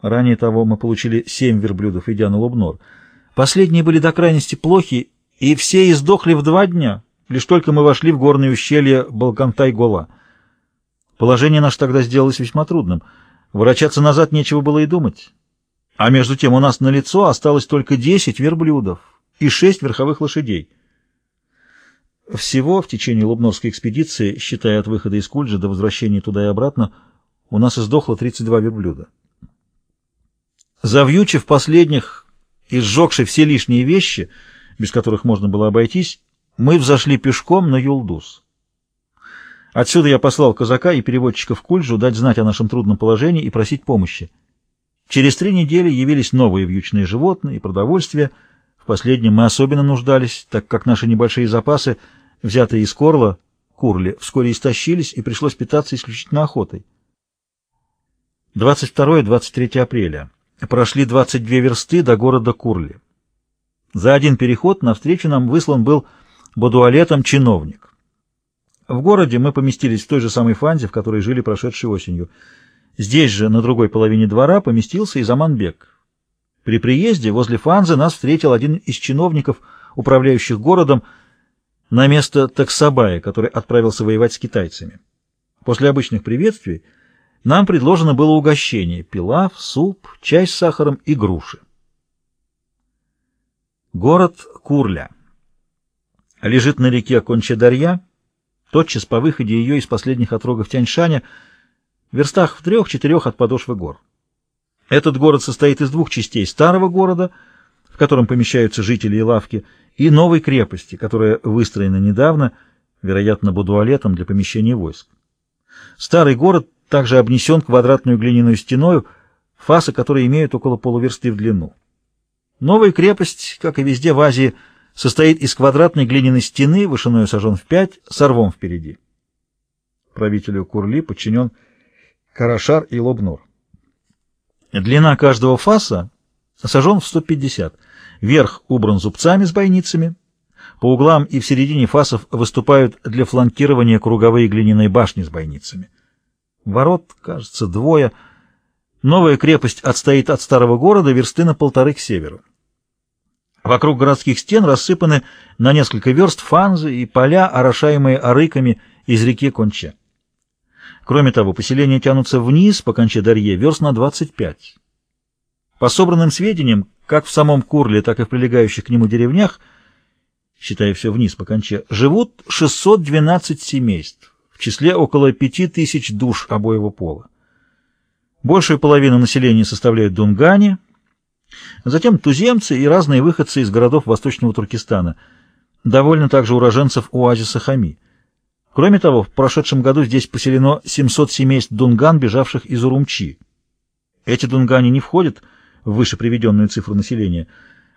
Ранее того мы получили семь верблюдов, идя на Лобнор. Последние были до крайности плохи, и все издохли в два дня, лишь только мы вошли в горное ущелье Балкантай-Гола. Положение наше тогда сделалось весьма трудным. Ворочаться назад нечего было и думать. А между тем у нас на лицо осталось только десять верблюдов и шесть верховых лошадей. Всего в течение Лубновской экспедиции, считая от выхода из Кульджа до возвращения туда и обратно, у нас издохло 32 верблюда. Завьючив последних и сжегши все лишние вещи, без которых можно было обойтись, мы взошли пешком на Юлдус. Отсюда я послал казака и переводчика в Кульжу дать знать о нашем трудном положении и просить помощи. Через три недели явились новые вьючные животные и продовольствие. В последнем мы особенно нуждались, так как наши небольшие запасы, взятые из Корла, Курли, вскоре истощились и пришлось питаться исключительно охотой. 22-23 апреля. Прошли 22 версты до города Курли. За один переход навстречу нам выслан был бодуалетом чиновник. В городе мы поместились в той же самой фанзе, в которой жили прошедшей осенью. Здесь же, на другой половине двора, поместился и Заманбек. При приезде возле фанзы нас встретил один из чиновников, управляющих городом, на место Таксабая, который отправился воевать с китайцами. После обычных приветствий нам предложено было угощение – пилав, суп, чай с сахаром и груши. Город Курля. Лежит на реке Кончедарья, тотчас по выходе ее из последних отрогов Тяньшаня, в верстах в трех-четырех от подошвы гор. Этот город состоит из двух частей старого города, в котором помещаются жители и лавки, и новой крепости, которая выстроена недавно, вероятно, будуалетом для помещения войск. Старый город также обнесен квадратную глиняную стеною, фасы которой имеют около полуверсты в длину. Новая крепость, как и везде в Азии, состоит из квадратной глиняной стены, вышиною сажен в пять, с рвом впереди. Правителю Курли подчинен Карашар и Лобнур. Длина каждого фаса сажен в 150. Верх убран зубцами с бойницами. По углам и в середине фасов выступают для фланкирования круговые глиняные башни с бойницами. Ворот, кажется, двое. Новая крепость отстоит от старого города версты на полторы к северу. Вокруг городских стен рассыпаны на несколько верст фанзы и поля, орошаемые арыками из реки Конче. Кроме того, поселения тянутся вниз по Конче Дарье верст на 25. По собранным сведениям, как в самом Курле, так и в прилегающих к нему деревнях, считая все вниз по Конче, живут 612 семейств в числе около пяти тысяч душ обоего пола. Большую половину населения составляют дунгане, затем туземцы и разные выходцы из городов Восточного Туркестана, довольно также уроженцев оазиса Хами. Кроме того, в прошедшем году здесь поселено 700 семейств дунган, бежавших из Урумчи. Эти дунгане не входят в выше приведенную цифру населения.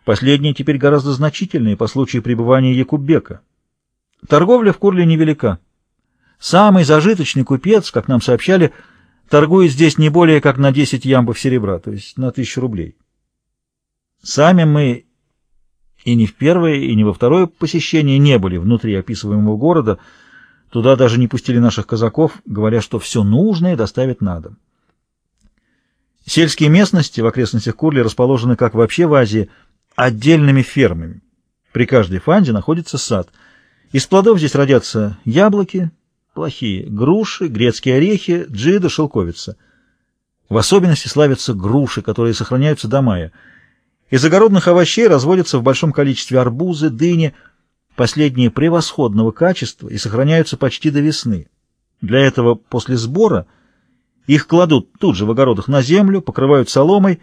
Последние теперь гораздо значительнее по случаю пребывания Якуббека. Торговля в Курле невелика. Самый зажиточный купец, как нам сообщали, торгует здесь не более как на 10 ямбов серебра, то есть на 1000 рублей. Сами мы и не в первое, и не во второе посещение не были внутри описываемого города, туда даже не пустили наших казаков, говоря, что все нужное доставят на дом. Сельские местности в окрестностях Курли расположены, как вообще в Азии, отдельными фермами. При каждой фанде находится сад. Из плодов здесь родятся яблоки, Плохие. Груши, грецкие орехи, джида, шелковица. В особенности славятся груши, которые сохраняются до мая. Из огородных овощей разводятся в большом количестве арбузы, дыни, последние превосходного качества и сохраняются почти до весны. Для этого после сбора их кладут тут же в огородах на землю, покрывают соломой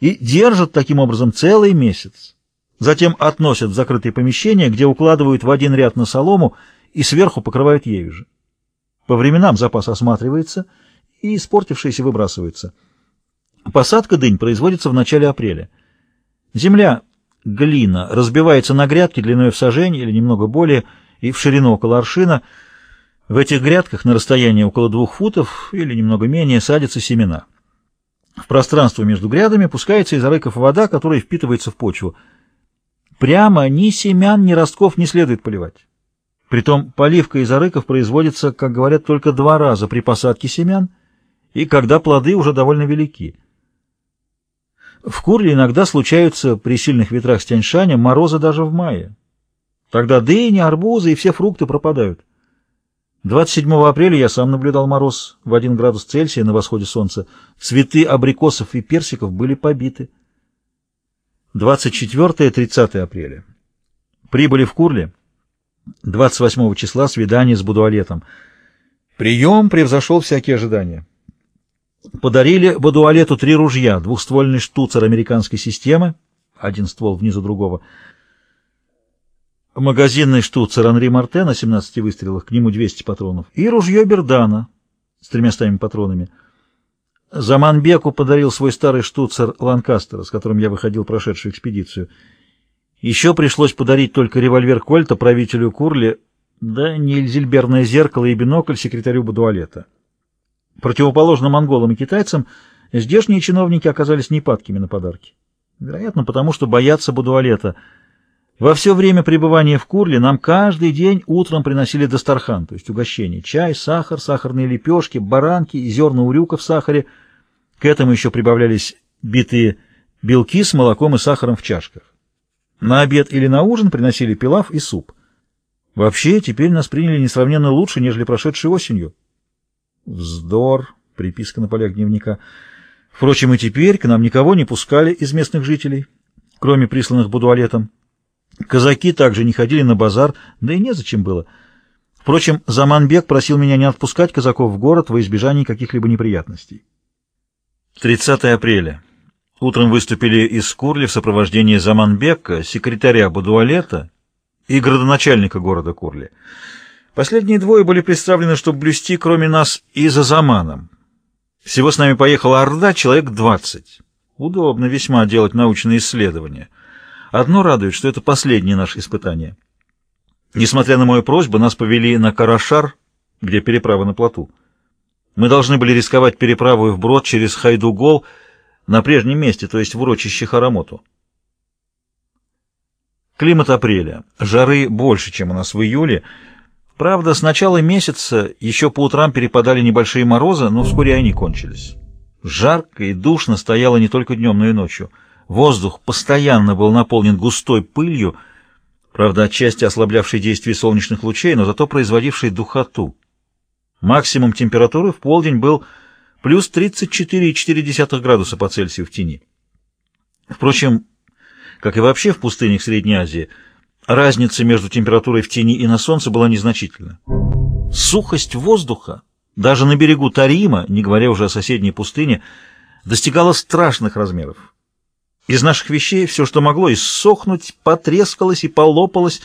и держат таким образом целый месяц. Затем относят в закрытые помещения, где укладывают в один ряд на солому и сверху покрывают ею же. По временам запас осматривается и испортившиеся выбрасываются. Посадка дынь производится в начале апреля. Земля, глина, разбивается на грядки длиной в сажень или немного более и в ширину около аршина. В этих грядках на расстоянии около двух футов или немного менее садятся семена. В пространство между грядами пускается из арыков вода, которая впитывается в почву. Прямо ни семян, ни ростков не следует поливать. Притом поливка из арыков производится, как говорят, только два раза при посадке семян и когда плоды уже довольно велики. В Курле иногда случаются при сильных ветрах с Тяньшаня морозы даже в мае. Тогда дыни, арбузы и все фрукты пропадают. 27 апреля я сам наблюдал мороз в 1 градус Цельсия на восходе солнца. Цветы абрикосов и персиков были побиты. 24-30 апреля. Прибыли в Курле. 28 числа свидание с Будуалетом. Прием превзошел всякие ожидания. Подарили Бадуалету три ружья, двухствольный штуцер американской системы, один ствол внизу другого, магазинный штуцер Анри Марте на 17 выстрелах, к нему 200 патронов, и ружье Бердана с тремястами патронами. Заманбеку подарил свой старый штуцер Ланкастера, с которым я выходил прошедшую экспедицию. Еще пришлось подарить только револьвер Кольта правителю Курли, да нельзильберное зеркало и бинокль секретарю Бадуалета. Противоположно монголам и китайцам, здешние чиновники оказались непадкими на подарки. Вероятно, потому что боятся Будуалета. Во все время пребывания в Курле нам каждый день утром приносили дастархан, то есть угощение, чай, сахар, сахарные лепешки, баранки зерна урюка в сахаре. К этому еще прибавлялись битые белки с молоком и сахаром в чашках. На обед или на ужин приносили пилав и суп. Вообще, теперь нас приняли несравненно лучше, нежели прошедшей осенью. Вздор, приписка на полях дневника. Впрочем, и теперь к нам никого не пускали из местных жителей, кроме присланных Будуалетом. Казаки также не ходили на базар, да и незачем было. Впрочем, Заманбек просил меня не отпускать казаков в город во избежание каких-либо неприятностей. 30 апреля. Утром выступили из Курли в сопровождении Заманбека, секретаря Будуалета и градоначальника города Курли. Последние двое были представлены, чтобы блюсти, кроме нас, и за Заманом. Всего с нами поехала Орда, человек двадцать. Удобно весьма делать научные исследования. Одно радует, что это последнее наше испытание. Несмотря на мою просьбу, нас повели на Карашар, где переправа на плоту. Мы должны были рисковать переправу вброд через Хайдугол на прежнем месте, то есть в урочище Харамоту. Климат апреля. Жары больше, чем у нас в июле, Правда, с начала месяца еще по утрам перепадали небольшие морозы, но вскоре они кончились. Жарко и душно стояло не только днем, но и ночью. Воздух постоянно был наполнен густой пылью, правда, отчасти ослаблявшей действие солнечных лучей, но зато производившей духоту. Максимум температуры в полдень был плюс 34,4 градуса по Цельсию в тени. Впрочем, как и вообще в пустынях Средней Азии, Разница между температурой в тени и на солнце была незначительна. Сухость воздуха, даже на берегу Тарима, не говоря уже о соседней пустыне, достигала страшных размеров. Из наших вещей все, что могло иссохнуть, потрескалось и полопалось,